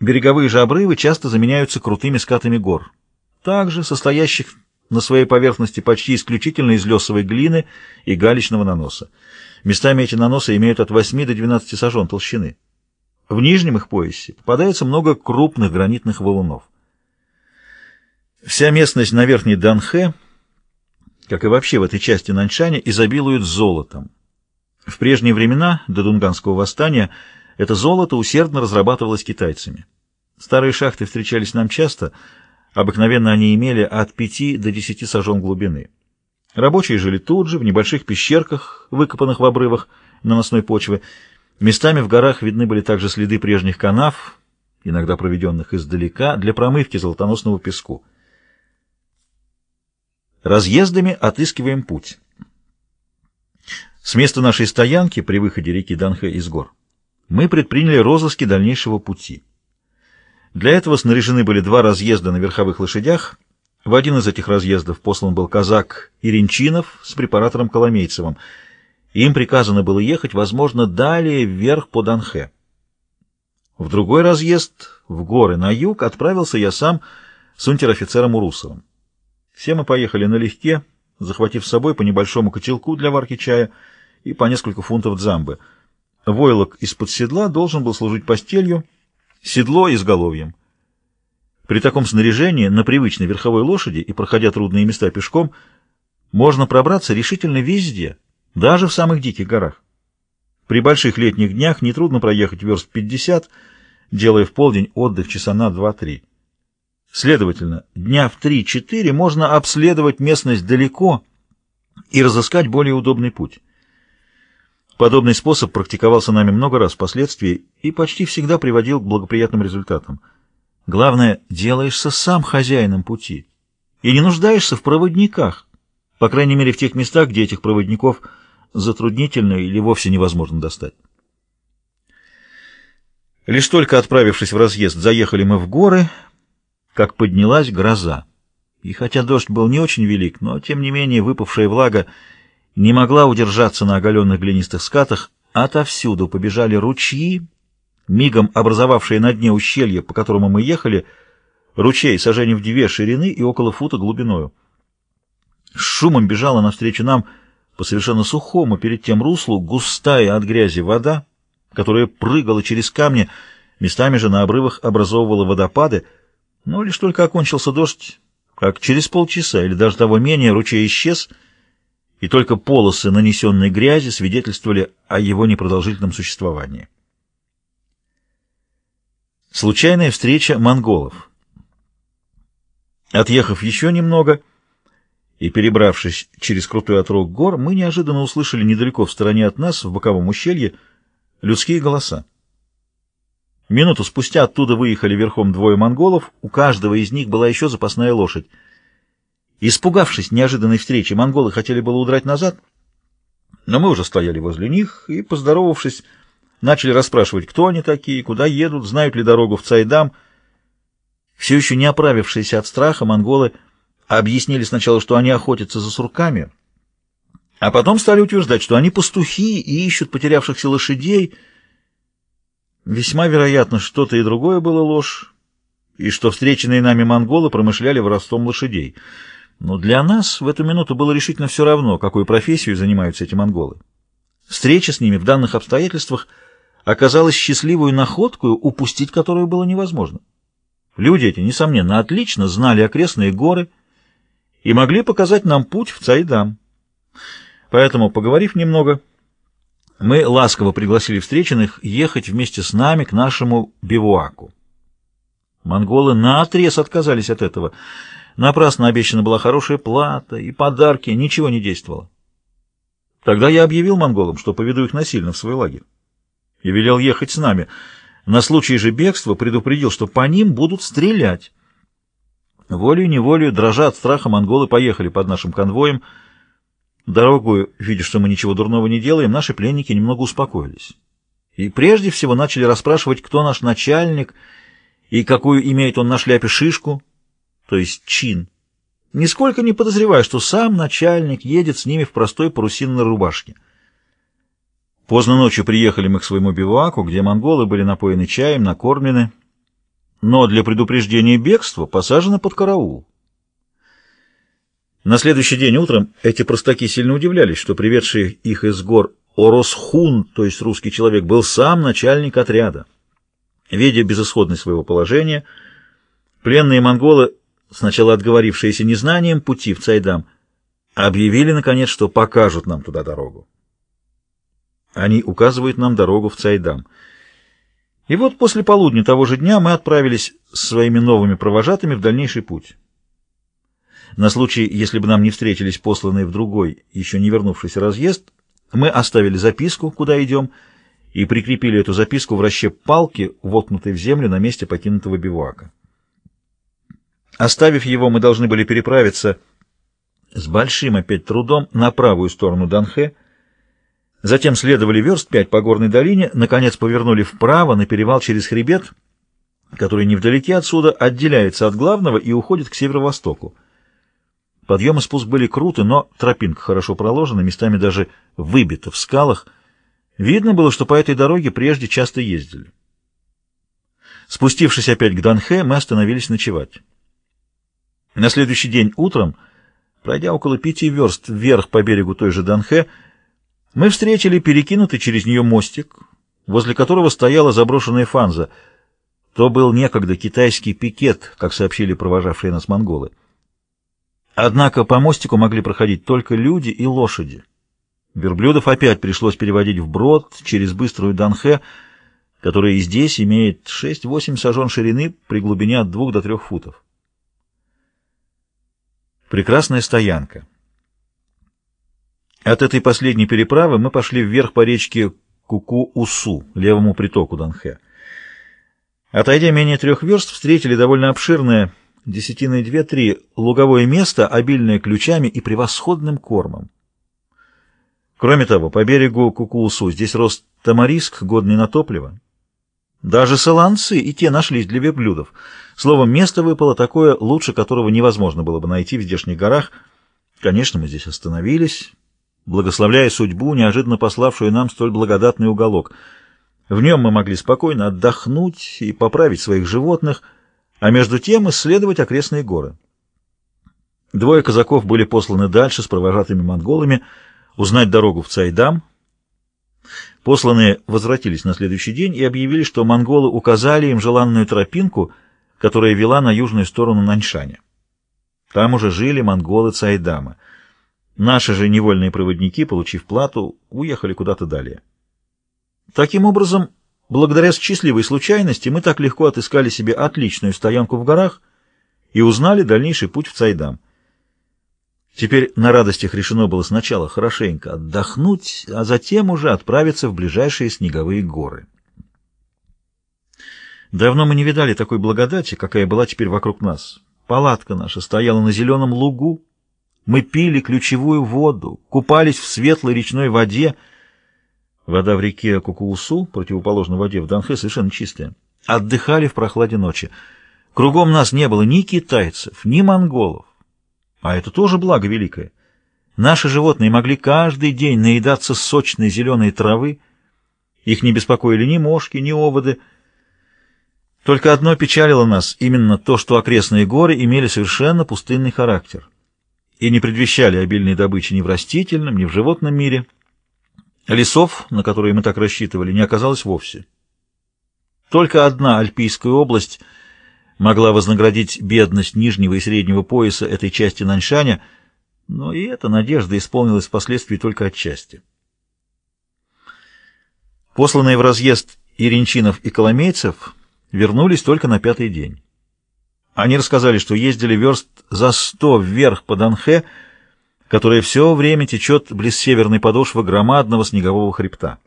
Береговые же обрывы часто заменяются крутыми скатами гор, также состоящих на своей поверхности почти исключительно из лесовой глины и галечного наноса. Местами эти наносы имеют от 8 до 12 сажен толщины. В нижнем их поясе попадается много крупных гранитных валунов. Вся местность на верхней Данхе, как и вообще в этой части Наньшаня, изобилует золотом. В прежние времена, до Дунганского восстания, это золото усердно разрабатывалось китайцами. Старые шахты встречались нам часто, обыкновенно они имели от 5 до 10 сажен глубины. Рабочие жили тут же, в небольших пещерках, выкопанных в обрывах наносной почвы. Местами в горах видны были также следы прежних канав, иногда проведенных издалека, для промывки золотоносного песку. Разъездами отыскиваем путь. С места нашей стоянки при выходе реки Данхэ из гор мы предприняли розыски дальнейшего пути. Для этого снаряжены были два разъезда на верховых лошадях. В один из этих разъездов послан был казак Иринчинов с препаратором Коломейцевым. Им приказано было ехать, возможно, далее вверх по Данхэ. В другой разъезд, в горы на юг, отправился я сам с унтер-офицером Урусовым. Все мы поехали налегке, захватив с собой по небольшому котелку для варки чая и по несколько фунтов дзамбы. Войлок из-под седла должен был служить постелью, седло — изголовьем. При таком снаряжении на привычной верховой лошади и проходя трудные места пешком можно пробраться решительно везде, даже в самых диких горах. При больших летних днях нетрудно проехать верст 50, делая в полдень отдых часа на 2-3. Следовательно, дня в 3-4 можно обследовать местность далеко и разыскать более удобный путь. Подобный способ практиковался нами много раз впоследствии и почти всегда приводил к благоприятным результатам. Главное, делаешься сам хозяином пути и не нуждаешься в проводниках, по крайней мере в тех местах, где этих проводников затруднительно или вовсе невозможно достать. Лишь только отправившись в разъезд, заехали мы в горы — как поднялась гроза. И хотя дождь был не очень велик, но, тем не менее, выпавшая влага не могла удержаться на оголенных глинистых скатах, отовсюду побежали ручьи, мигом образовавшие на дне ущелья, по которому мы ехали, ручей сажений в две ширины и около фута глубиною. С шумом бежала навстречу нам по совершенно сухому перед тем руслу густая от грязи вода, которая прыгала через камни, местами же на обрывах образовывала водопады, но лишь только окончился дождь, как через полчаса или даже того менее ручей исчез, и только полосы нанесенной грязи свидетельствовали о его непродолжительном существовании. Случайная встреча монголов. Отъехав еще немного и перебравшись через крутой отрог гор, мы неожиданно услышали недалеко в стороне от нас, в боковом ущелье, людские голоса. Минуту спустя оттуда выехали верхом двое монголов, у каждого из них была еще запасная лошадь. Испугавшись неожиданной встречи, монголы хотели было удрать назад, но мы уже стояли возле них и, поздоровавшись, начали расспрашивать, кто они такие, куда едут, знают ли дорогу в Цайдам. Все еще не оправившиеся от страха, монголы объяснили сначала, что они охотятся за сурками, а потом стали утверждать, что они пастухи и ищут потерявшихся лошадей, Весьма вероятно, что-то и другое было ложь, и что встреченные нами монголы промышляли воровством лошадей. Но для нас в эту минуту было решительно все равно, какой профессию занимаются эти монголы. Встреча с ними в данных обстоятельствах оказалась счастливую находкой, упустить которую было невозможно. Люди эти, несомненно, отлично знали окрестные горы и могли показать нам путь в Цайдам. Поэтому, поговорив немного, мы ласково пригласили встреченных ехать вместе с нами к нашему бивуаку. Монголы наотрез отказались от этого. Напрасно обещана была хорошая плата и подарки, ничего не действовало. Тогда я объявил монголам, что поведу их насильно в свой лагерь. И велел ехать с нами. На случай же бегства предупредил, что по ним будут стрелять. Волею-неволею, дрожа от страха, монголы поехали под нашим конвоем, Дорогую, видя, что мы ничего дурного не делаем, наши пленники немного успокоились. И прежде всего начали расспрашивать, кто наш начальник и какую имеет он на шляпе шишку, то есть чин. Нисколько не подозревая, что сам начальник едет с ними в простой парусинной рубашке. Поздно ночью приехали мы к своему бивуаку, где монголы были напоены чаем, накормлены но для предупреждения бегства посажены под караул. На следующий день утром эти простаки сильно удивлялись, что приведший их из гор Оросхун, то есть русский человек, был сам начальник отряда. Видя безысходность своего положения, пленные монголы, сначала отговорившиеся незнанием пути в Цайдам, объявили, наконец, что покажут нам туда дорогу. Они указывают нам дорогу в Цайдам. И вот после полудня того же дня мы отправились с своими новыми провожатыми в дальнейший путь. На случай, если бы нам не встретились посланные в другой, еще не вернувшийся разъезд, мы оставили записку, куда идем, и прикрепили эту записку в расщеп палки, воткнутой в землю на месте покинутого бивуака. Оставив его, мы должны были переправиться с большим опять трудом на правую сторону Данхе, затем следовали верст пять по горной долине, наконец повернули вправо на перевал через хребет, который невдалеке отсюда отделяется от главного и уходит к северо-востоку. Подъем и спуск были круты, но тропинка хорошо проложена, местами даже выбита в скалах. Видно было, что по этой дороге прежде часто ездили. Спустившись опять к Данхе, мы остановились ночевать. На следующий день утром, пройдя около пяти верст вверх по берегу той же Данхе, мы встретили перекинутый через нее мостик, возле которого стояла заброшенная фанза. То был некогда китайский пикет, как сообщили провожавшие нас монголы. Однако по мостику могли проходить только люди и лошади. Верблюдов опять пришлось переводить вброд через быструю Данхе, которая и здесь имеет 6-8 сажен ширины при глубине от 2 до 3 футов. Прекрасная стоянка. От этой последней переправы мы пошли вверх по речке Куку-Усу, левому притоку Данхе. Отойдя менее трех верст, встретили довольно обширное десятины две-три, луговое место, обильное ключами и превосходным кормом. Кроме того, по берегу Кукулсу здесь рос тамариск, годный на топливо. Даже саланцы и те нашлись для верблюдов. Словом, место выпало такое, лучше которого невозможно было бы найти в здешних горах. Конечно, мы здесь остановились, благословляя судьбу, неожиданно пославшую нам столь благодатный уголок. В нем мы могли спокойно отдохнуть и поправить своих животных — а между тем исследовать окрестные горы. Двое казаков были посланы дальше с провожатыми монголами узнать дорогу в Цайдам. Посланные возвратились на следующий день и объявили, что монголы указали им желанную тропинку, которая вела на южную сторону Наньшаня. Там уже жили монголы Цайдама. Наши же невольные проводники, получив плату, уехали куда-то далее. Таким образом, Благодаря счастливой случайности мы так легко отыскали себе отличную стоянку в горах и узнали дальнейший путь в Цайдам. Теперь на радостях решено было сначала хорошенько отдохнуть, а затем уже отправиться в ближайшие снеговые горы. Давно мы не видали такой благодати, какая была теперь вокруг нас. Палатка наша стояла на зеленом лугу, мы пили ключевую воду, купались в светлой речной воде — Вода в реке Кукуусу, противоположной воде в Данхе, совершенно чистая. Отдыхали в прохладе ночи. Кругом нас не было ни китайцев, ни монголов. А это тоже благо великое. Наши животные могли каждый день наедаться сочной зеленой травы. Их не беспокоили ни мошки, ни оводы. Только одно печалило нас, именно то, что окрестные горы имели совершенно пустынный характер и не предвещали обильной добычи ни в растительном, ни в животном мире. Лесов, на которые мы так рассчитывали, не оказалось вовсе. Только одна альпийская область могла вознаградить бедность нижнего и среднего пояса этой части Наньшаня, но и эта надежда исполнилась впоследствии только отчасти. Посланные в разъезд иринчинов и коломейцев вернулись только на пятый день. Они рассказали, что ездили верст за сто вверх по Данхе, которая все время течет близ северной подошвы громадного снегового хребта.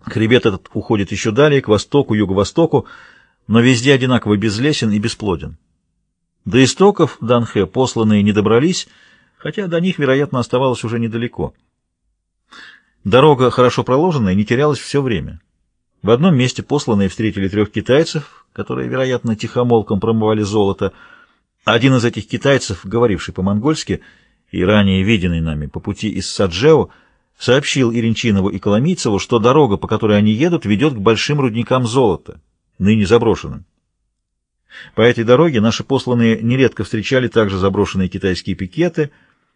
Хребет этот уходит еще далее, к востоку, юго-востоку, но везде одинаково безлесен и бесплоден. До истоков Данхе посланные не добрались, хотя до них, вероятно, оставалось уже недалеко. Дорога, хорошо проложенная, не терялась все время. В одном месте посланные встретили трех китайцев, которые, вероятно, тихомолком промывали золото. Один из этих китайцев, говоривший по-монгольски, и ранее виденный нами по пути из Саджео, сообщил Иринчинову и Коломийцеву, что дорога, по которой они едут, ведет к большим рудникам золота, ныне заброшенным. По этой дороге наши посланные нередко встречали также заброшенные китайские пикеты —